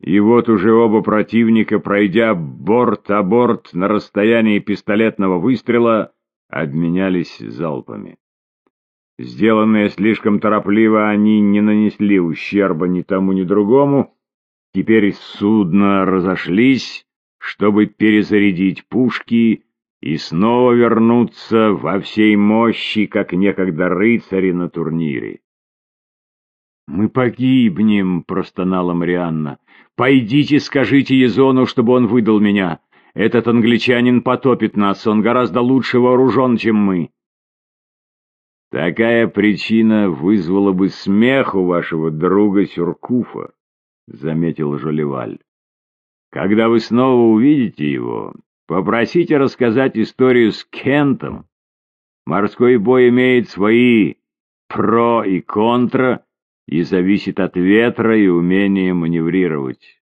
И вот уже оба противника, пройдя борт о на расстоянии пистолетного выстрела, обменялись залпами. Сделанные слишком торопливо, они не нанесли ущерба ни тому, ни другому. Теперь судно разошлись, чтобы перезарядить пушки и снова вернуться во всей мощи, как некогда рыцари на турнире. «Мы погибнем», — простонала Марианна. «Пойдите, скажите Езону, чтобы он выдал меня. Этот англичанин потопит нас, он гораздо лучше вооружен, чем мы». «Такая причина вызвала бы смех у вашего друга Сюркуфа», — заметил Жолеваль. «Когда вы снова увидите его, попросите рассказать историю с Кентом. Морской бой имеет свои про и контра, и зависит от ветра и умения маневрировать.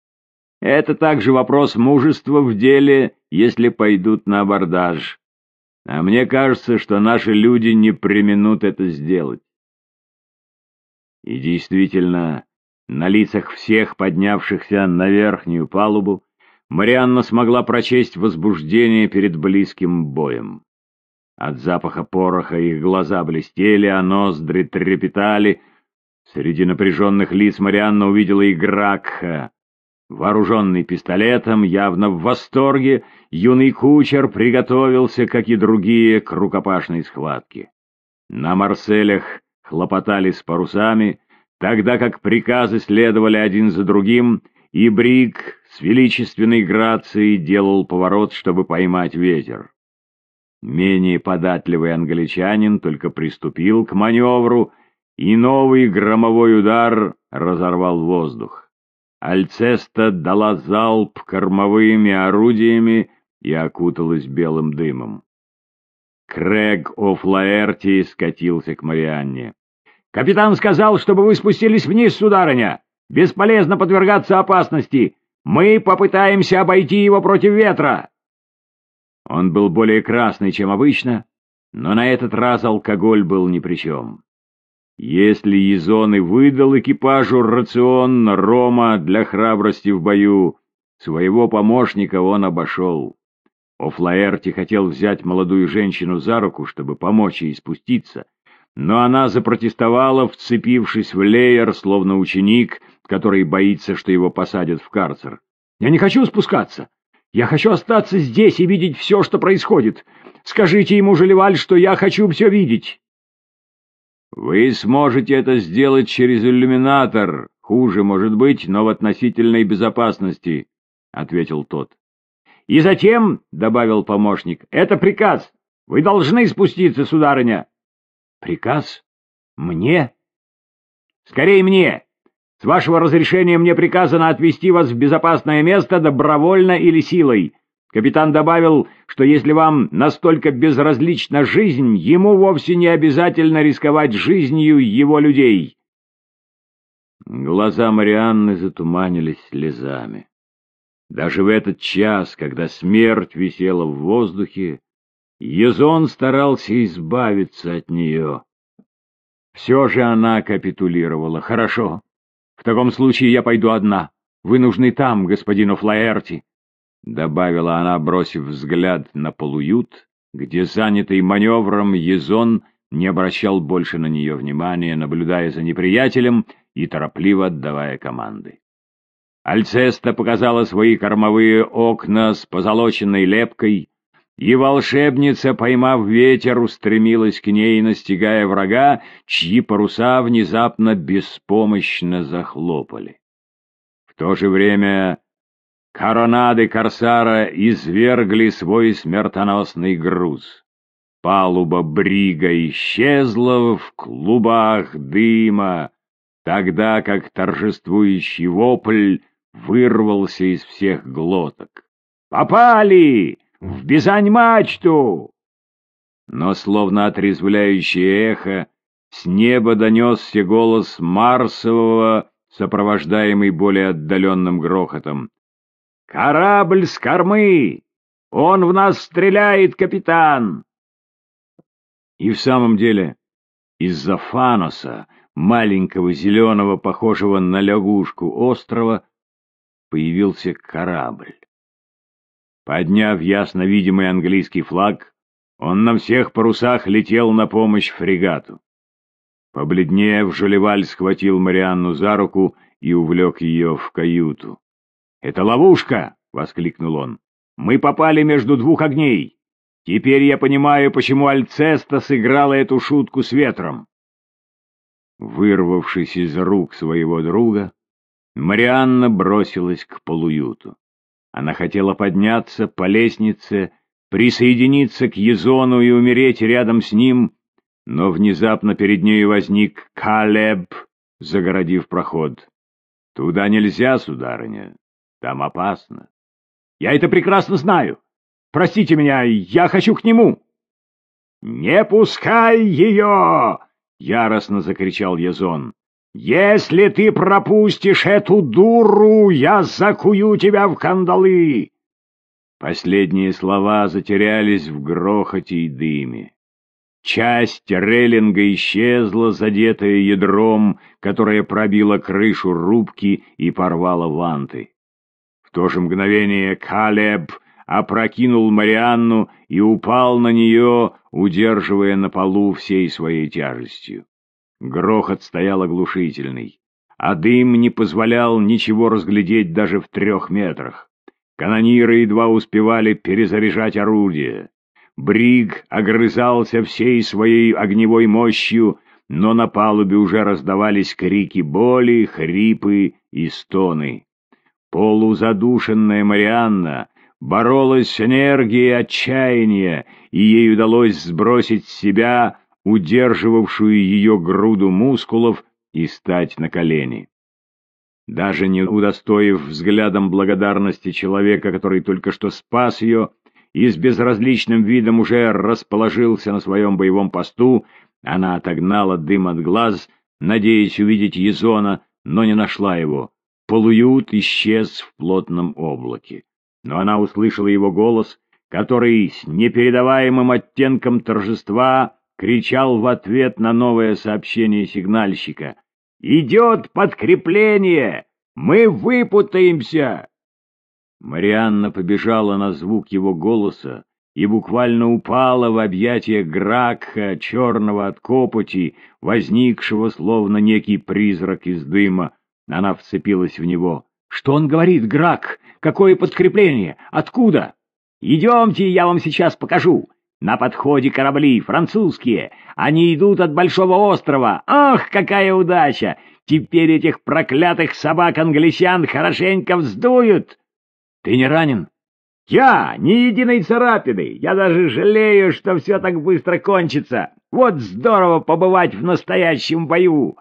Это также вопрос мужества в деле, если пойдут на абордаж. А мне кажется, что наши люди не применут это сделать. И действительно, на лицах всех поднявшихся на верхнюю палубу Марианна смогла прочесть возбуждение перед близким боем. От запаха пороха их глаза блестели, а ноздри трепетали — Среди напряженных лиц Марианна увидела и Гракха. Вооруженный пистолетом, явно в восторге, юный кучер приготовился, как и другие, к рукопашной схватке. На Марселях хлопотали с парусами, тогда как приказы следовали один за другим, и Брик с величественной грацией делал поворот, чтобы поймать ветер. Менее податливый англичанин только приступил к маневру, и новый громовой удар разорвал воздух. Альцеста дала залп кормовыми орудиями и окуталась белым дымом. Крэг О'Флаэрти скатился к Марианне. «Капитан сказал, чтобы вы спустились вниз, сударыня! Бесполезно подвергаться опасности! Мы попытаемся обойти его против ветра!» Он был более красный, чем обычно, но на этот раз алкоголь был ни при чем. Если Езон и выдал экипажу рацион рома для храбрости в бою, своего помощника он обошел. Офлаэрти хотел взять молодую женщину за руку, чтобы помочь ей спуститься, но она запротестовала, вцепившись в леер, словно ученик, который боится, что его посадят в карцер. «Я не хочу спускаться! Я хочу остаться здесь и видеть все, что происходит! Скажите ему, Желеваль, что я хочу все видеть!» Вы сможете это сделать через иллюминатор. Хуже, может быть, но в относительной безопасности, — ответил тот. И затем, — добавил помощник, — это приказ. Вы должны спуститься, сударыня. Приказ? Мне? Скорее мне. С вашего разрешения мне приказано отвезти вас в безопасное место добровольно или силой. Капитан добавил, что если вам настолько безразлична жизнь, ему вовсе не обязательно рисковать жизнью его людей. Глаза Марианны затуманились слезами. Даже в этот час, когда смерть висела в воздухе, Езон старался избавиться от нее. Все же она капитулировала. «Хорошо. В таком случае я пойду одна. Вы нужны там, господину Флаэрти. — добавила она, бросив взгляд на полуют, где, занятый маневром, Езон не обращал больше на нее внимания, наблюдая за неприятелем и торопливо отдавая команды. Альцеста показала свои кормовые окна с позолоченной лепкой, и волшебница, поймав ветер, устремилась к ней, настигая врага, чьи паруса внезапно беспомощно захлопали. В то же время Коронады Корсара извергли свой смертоносный груз. Палуба брига исчезла в клубах дыма, тогда как торжествующий вопль вырвался из всех глоток. «Попали! В Бизань-мачту!» Но, словно отрезвляющее эхо, с неба донесся голос Марсового, сопровождаемый более отдаленным грохотом. «Корабль с кормы! Он в нас стреляет, капитан!» И в самом деле, из-за Фаноса, маленького зеленого, похожего на лягушку острова, появился корабль. Подняв ясно видимый английский флаг, он на всех парусах летел на помощь фрегату. Побледнев, Жолеваль схватил Марианну за руку и увлек ее в каюту. «Это ловушка!» — воскликнул он. «Мы попали между двух огней. Теперь я понимаю, почему Альцеста сыграла эту шутку с ветром». Вырвавшись из рук своего друга, Марианна бросилась к полуюту. Она хотела подняться по лестнице, присоединиться к Езону и умереть рядом с ним, но внезапно перед нею возник Калеб, загородив проход. «Туда нельзя, сударыня, там опасно». «Я это прекрасно знаю. Простите меня, я хочу к нему». «Не пускай ее!» — яростно закричал Язон. «Если ты пропустишь эту дуру, я закую тебя в кандалы!» Последние слова затерялись в грохоте и дыме. Часть рейлинга исчезла, задетая ядром, которое пробило крышу рубки и порвало ванты. То же мгновение Калеб опрокинул Марианну и упал на нее, удерживая на полу всей своей тяжестью. Грохот стоял оглушительный, а дым не позволял ничего разглядеть даже в трех метрах. Канониры едва успевали перезаряжать орудия. Бриг огрызался всей своей огневой мощью, но на палубе уже раздавались крики боли, хрипы и стоны. Полузадушенная Марианна боролась с энергией отчаяния, и ей удалось сбросить с себя удерживавшую ее груду мускулов, и стать на колени. Даже не удостоив взглядом благодарности человека, который только что спас ее, и с безразличным видом уже расположился на своем боевом посту, она отогнала дым от глаз, надеясь увидеть Езона, но не нашла его. Полуют исчез в плотном облаке. Но она услышала его голос, который с непередаваемым оттенком торжества кричал в ответ на новое сообщение сигнальщика. «Идет подкрепление! Мы выпутаемся!» Марианна побежала на звук его голоса и буквально упала в объятия Гракха, черного от копоти, возникшего словно некий призрак из дыма. Она вцепилась в него. «Что он говорит, Грак? Какое подкрепление? Откуда?» «Идемте, я вам сейчас покажу. На подходе корабли, французские. Они идут от Большого острова. Ах, какая удача! Теперь этих проклятых собак-англичан хорошенько вздуют. Ты не ранен? Я! Ни единой царапины! Я даже жалею, что все так быстро кончится. Вот здорово побывать в настоящем бою!»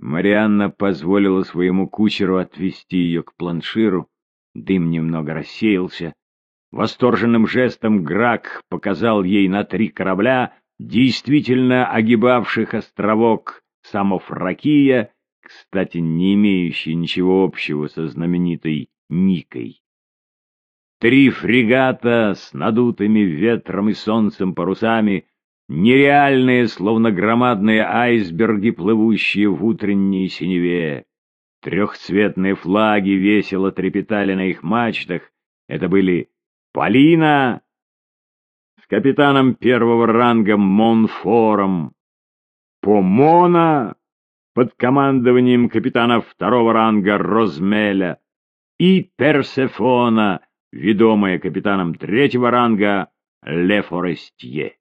Марианна позволила своему кучеру отвести ее к планширу. Дым немного рассеялся. Восторженным жестом Грак показал ей на три корабля, действительно огибавших островок Самофракия, кстати, не имеющий ничего общего со знаменитой Никой. Три фрегата с надутыми ветром и солнцем парусами, нереальные, словно громадные айсберги, плывущие в утренней синеве. Трехцветные флаги весело трепетали на их мачтах. Это были Полина с капитаном первого ранга Монфором, Помона под командованием капитана второго ранга Розмеля и Персефона, ведомая капитаном третьего ранга Ле Форестье.